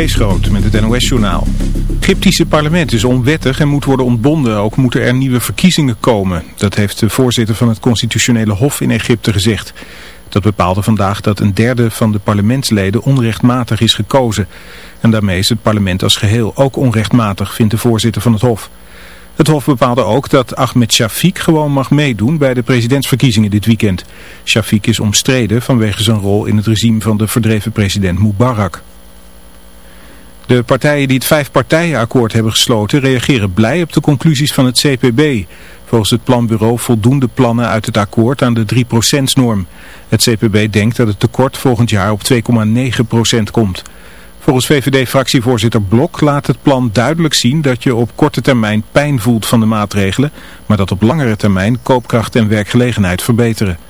Kees met het NOS-journaal. Het Egyptische parlement is onwettig en moet worden ontbonden. Ook moeten er nieuwe verkiezingen komen. Dat heeft de voorzitter van het constitutionele hof in Egypte gezegd. Dat bepaalde vandaag dat een derde van de parlementsleden onrechtmatig is gekozen. En daarmee is het parlement als geheel ook onrechtmatig, vindt de voorzitter van het hof. Het hof bepaalde ook dat Ahmed Shafiq gewoon mag meedoen bij de presidentsverkiezingen dit weekend. Shafiq is omstreden vanwege zijn rol in het regime van de verdreven president Mubarak. De partijen die het vijfpartijenakkoord hebben gesloten reageren blij op de conclusies van het CPB. Volgens het planbureau voldoen de plannen uit het akkoord aan de 3%-norm. Het CPB denkt dat het tekort volgend jaar op 2,9% komt. Volgens VVD-fractievoorzitter Blok laat het plan duidelijk zien dat je op korte termijn pijn voelt van de maatregelen, maar dat op langere termijn koopkracht en werkgelegenheid verbeteren.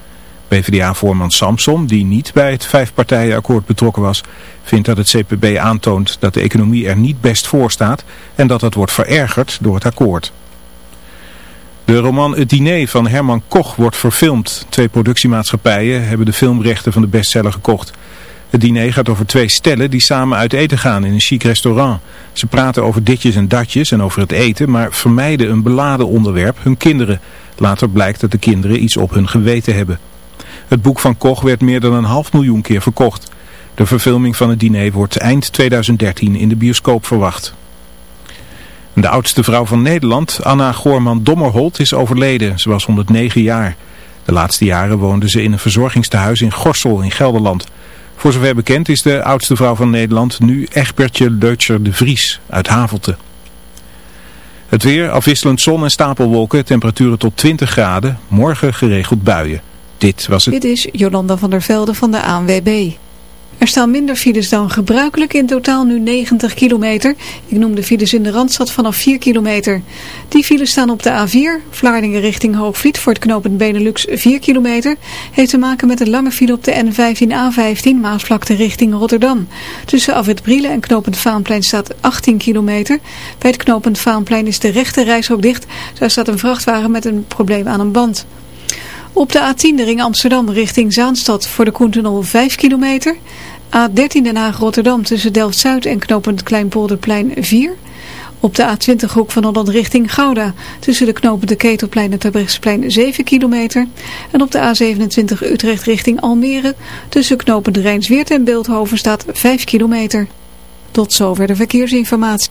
PvdA-voorman Samson, die niet bij het vijfpartijenakkoord betrokken was, vindt dat het CPB aantoont dat de economie er niet best voor staat en dat dat wordt verergerd door het akkoord. De roman Het Diner van Herman Koch wordt verfilmd. Twee productiemaatschappijen hebben de filmrechten van de bestseller gekocht. Het diner gaat over twee stellen die samen uit eten gaan in een chic restaurant. Ze praten over ditjes en datjes en over het eten, maar vermijden een beladen onderwerp, hun kinderen. Later blijkt dat de kinderen iets op hun geweten hebben. Het boek van Koch werd meer dan een half miljoen keer verkocht. De verfilming van het diner wordt eind 2013 in de bioscoop verwacht. De oudste vrouw van Nederland, Anna Goorman-Dommerholt, is overleden. Ze was 109 jaar. De laatste jaren woonde ze in een verzorgingstehuis in Gorsel in Gelderland. Voor zover bekend is de oudste vrouw van Nederland nu Egbertje Leutscher de Vries uit Havelte. Het weer, afwisselend zon en stapelwolken, temperaturen tot 20 graden, morgen geregeld buien. Dit was het. Dit is Jolanda van der Velde van de ANWB. Er staan minder files dan gebruikelijk, in totaal nu 90 kilometer. Ik noem de files in de Randstad vanaf 4 kilometer. Die files staan op de A4, Vlaardingen richting Hoogvliet voor het knooppunt Benelux 4 kilometer. Heeft te maken met een lange file op de N15A15 Maasvlakte richting Rotterdam. Tussen Afwit Brielen en knooppunt Vaanplein staat 18 kilometer. Bij het knooppunt Vaanplein is de rechte reis ook dicht. Daar staat een vrachtwagen met een probleem aan een band. Op de A10 de ring Amsterdam richting Zaanstad voor de Koentunnel 5 kilometer. A13 Den Haag Rotterdam tussen Delft-Zuid en knooppunt Kleinpolderplein 4. Op de A20 hoek van Holland richting Gouda tussen de knopende Ketelplein en Terbrechtsplein 7 kilometer. En op de A27 Utrecht richting Almere tussen knopend Rijnsweert en Beeldhoven staat 5 kilometer. Tot zover de verkeersinformatie.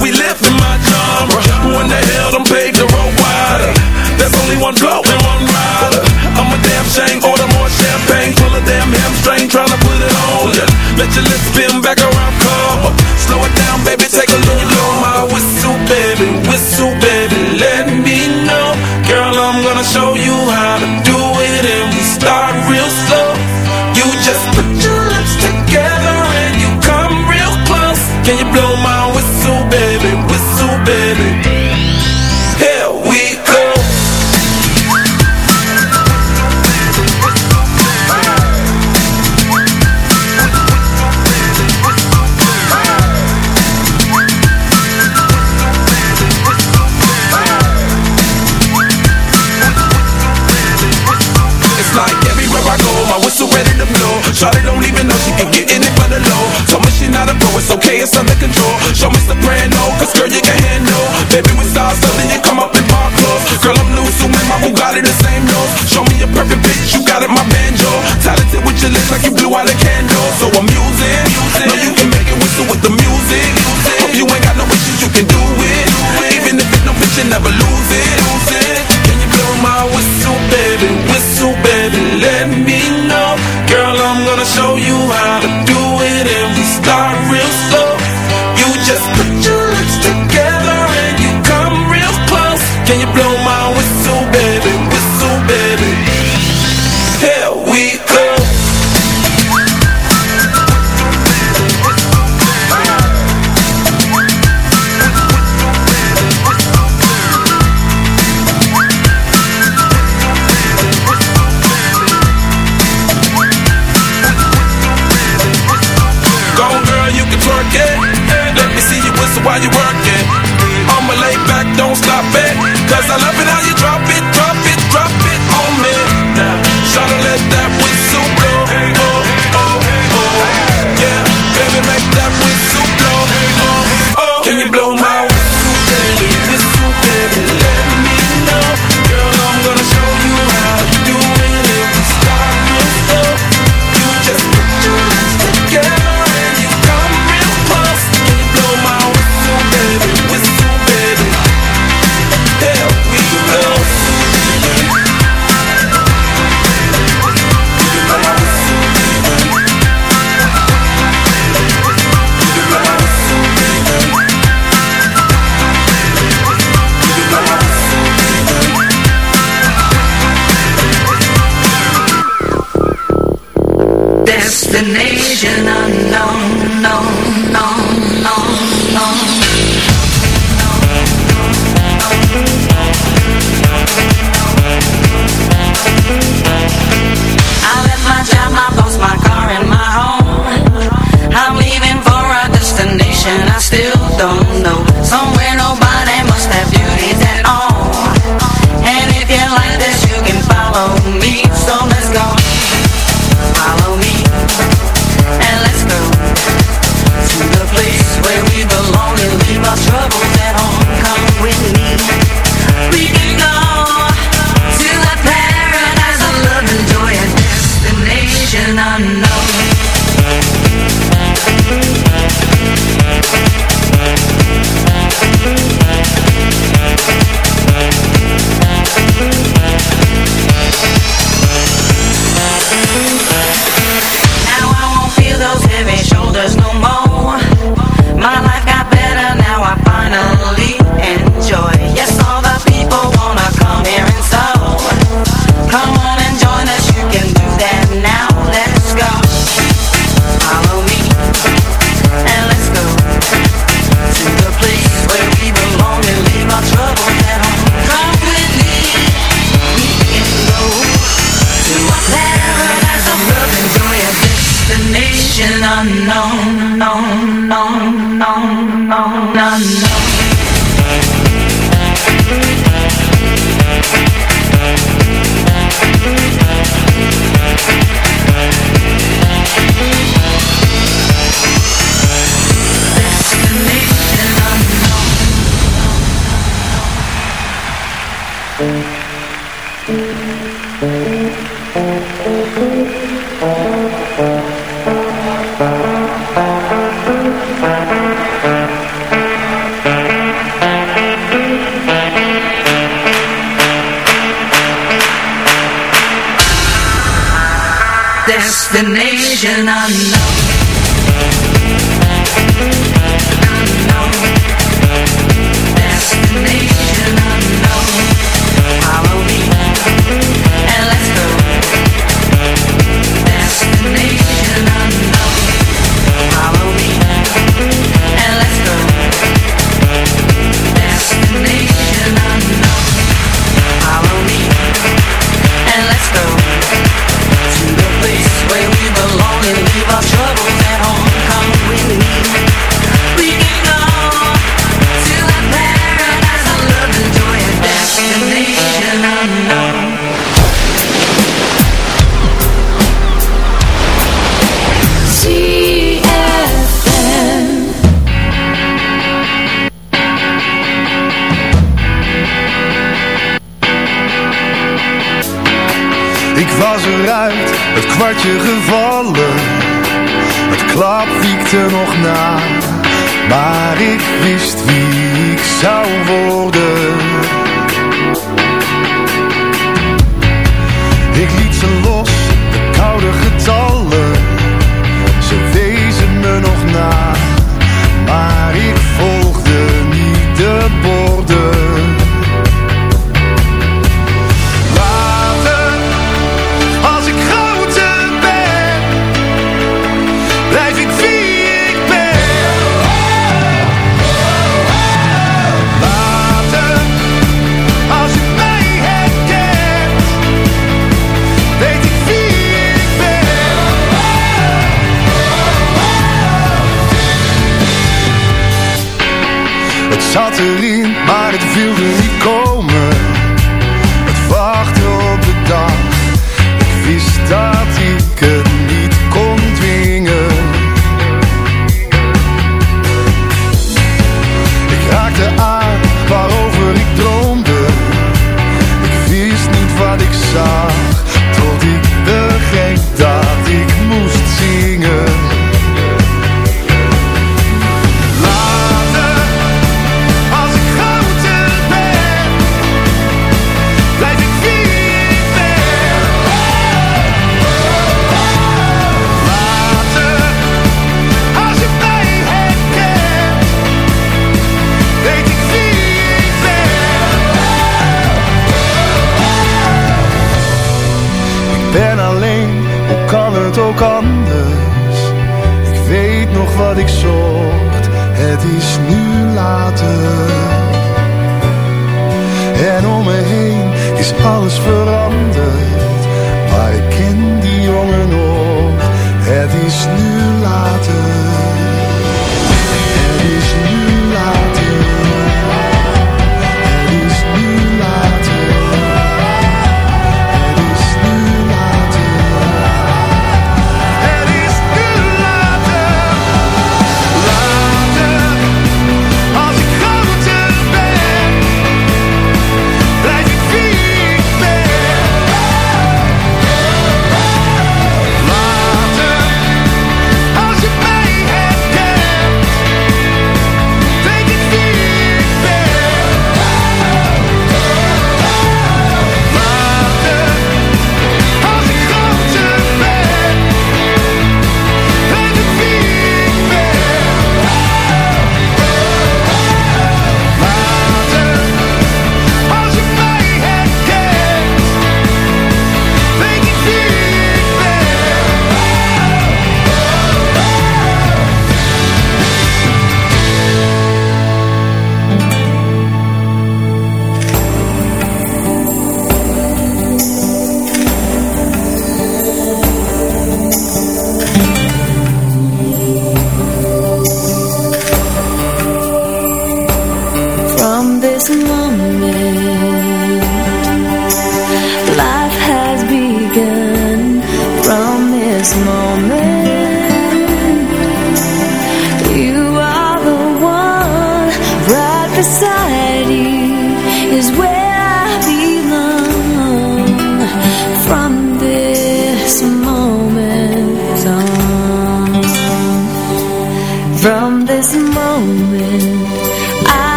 we live for you work ik wist Het zat erin, maar het wilde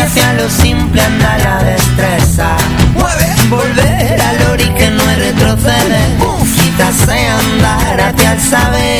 que hacia lo simple anda la destreza. Mueve, volver al ori que no retrocede. Quizás sea andar hacia el saber.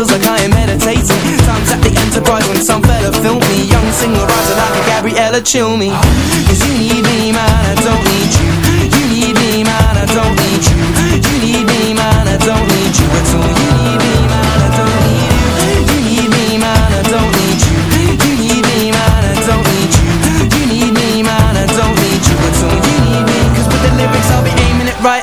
at when some fella filmed me. Young single writer like a Gabriella chill me. Cause you need me man, I don't need you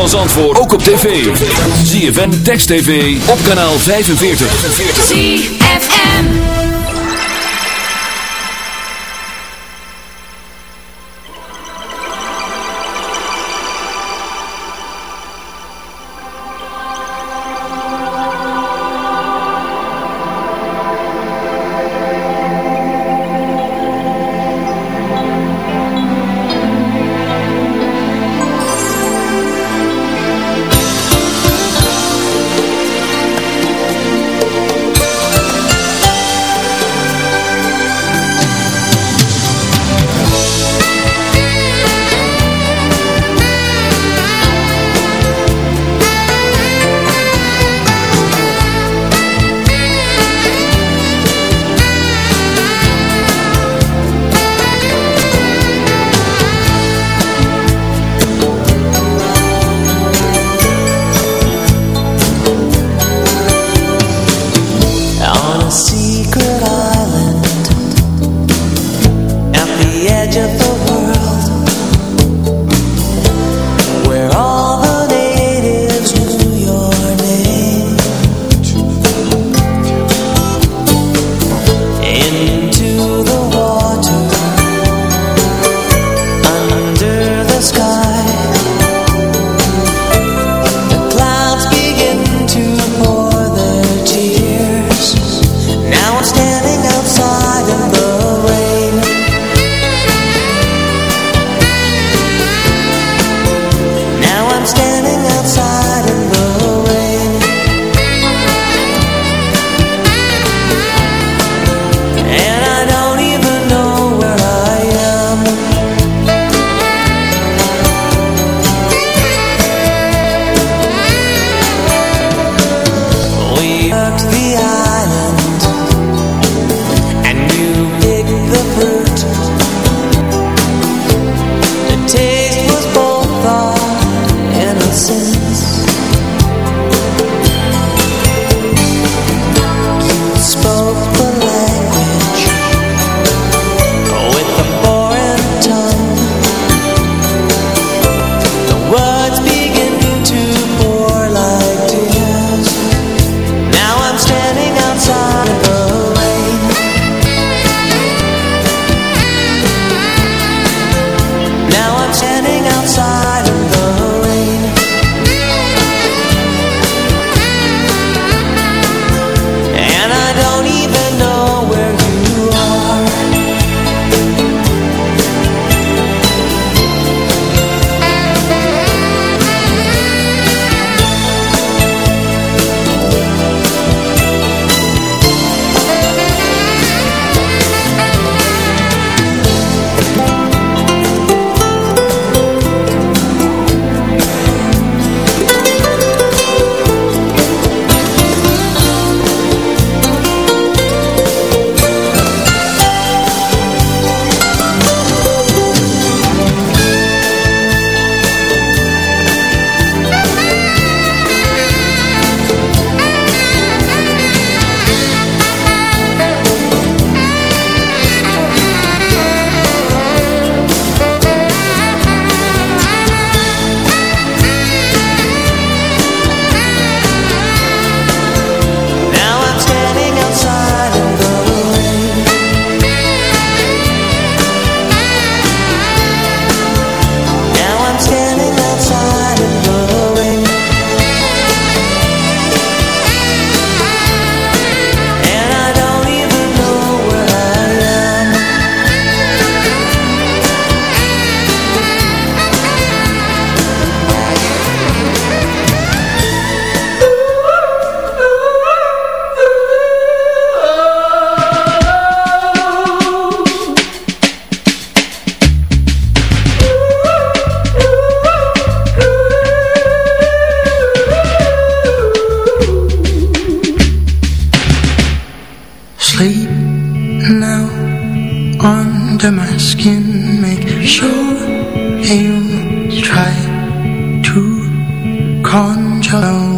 van Zandvoort ook op tv. ZFM Text TV op kanaal 45. Sleep now under my skin. Make sure you try to conjure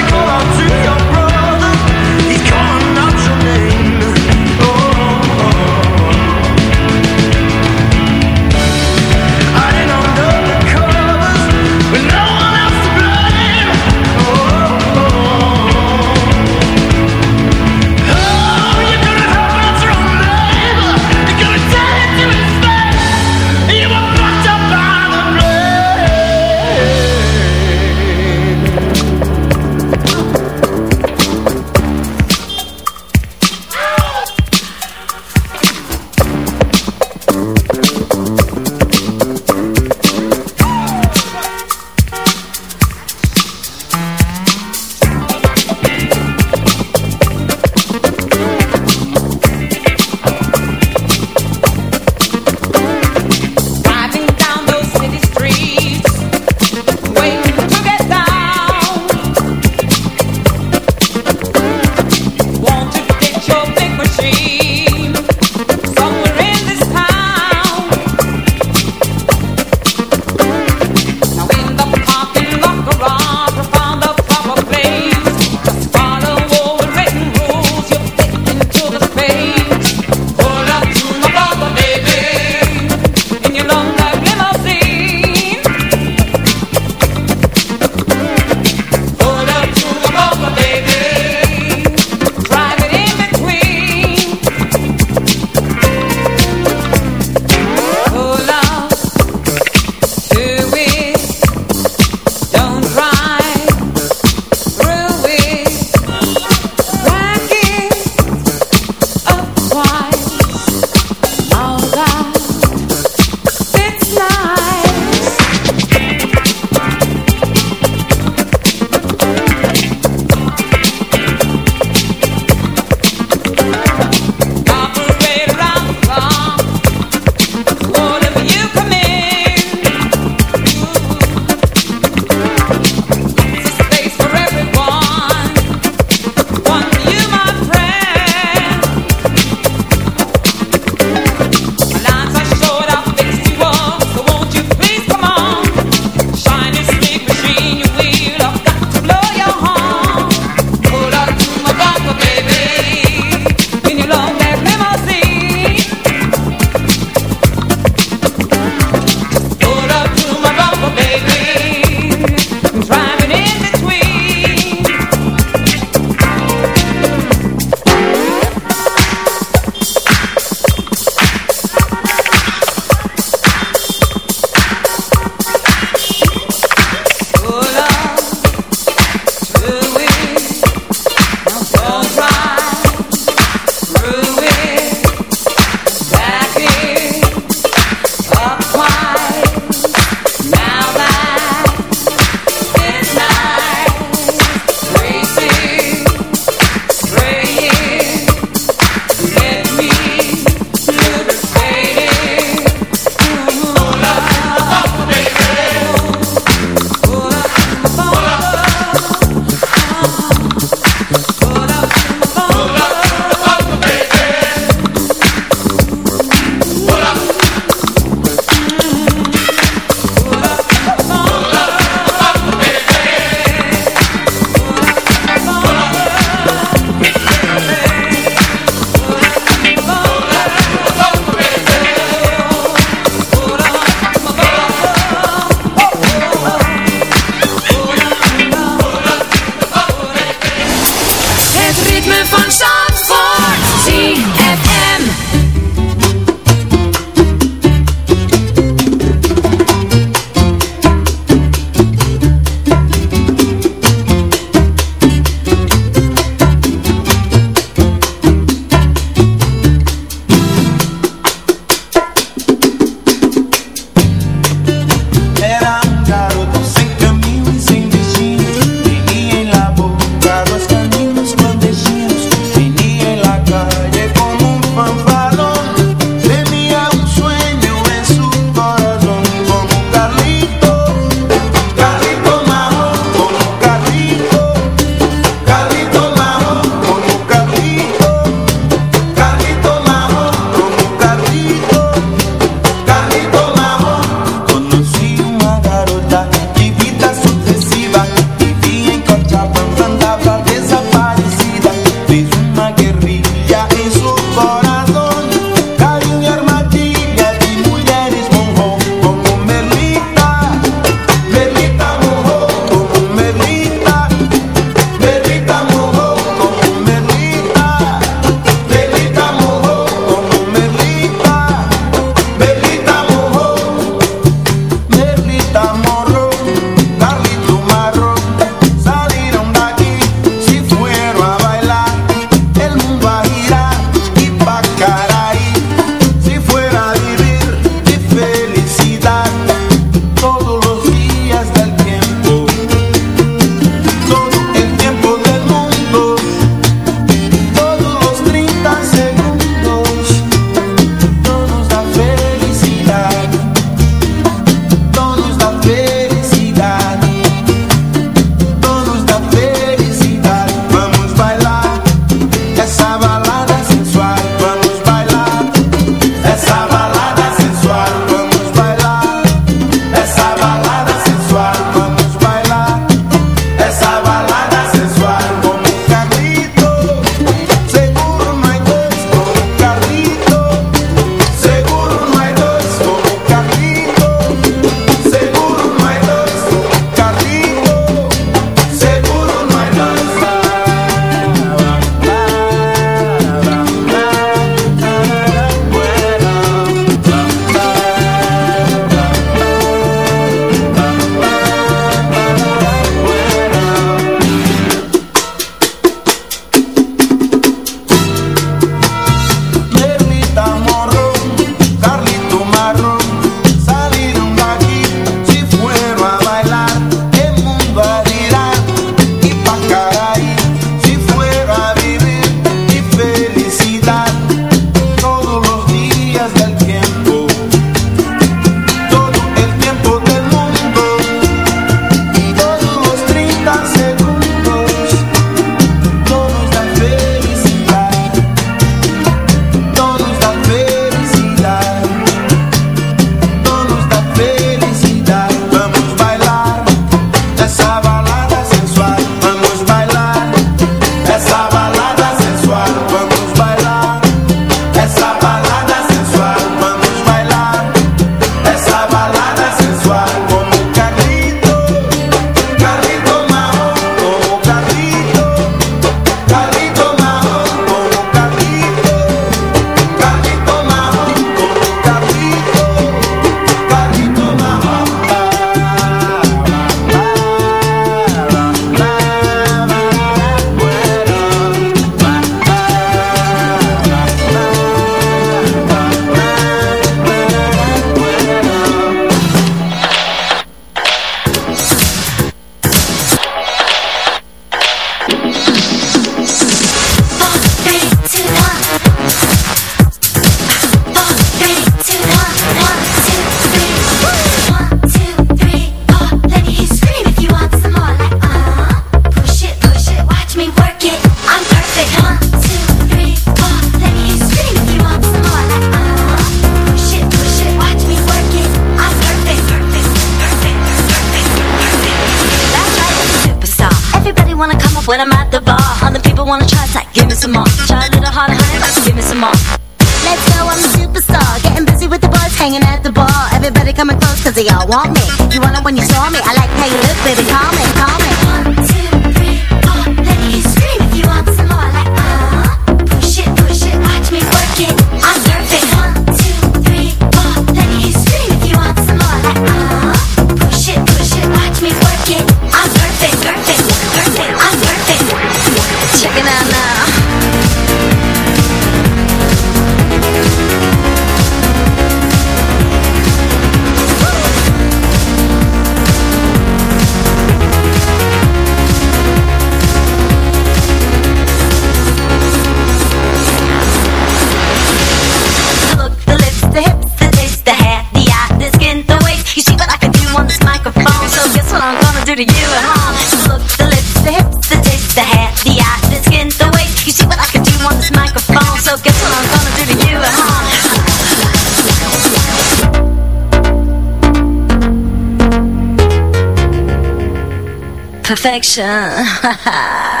Perfection.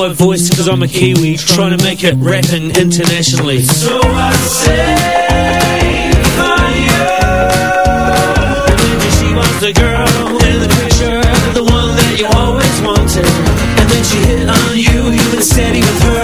my voice because I'm a Kiwi trying to make it rapping internationally. So I say for you She was the girl in the picture, the one that you always wanted. And then she hit on you, you were steady with her,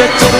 진짜 쩔어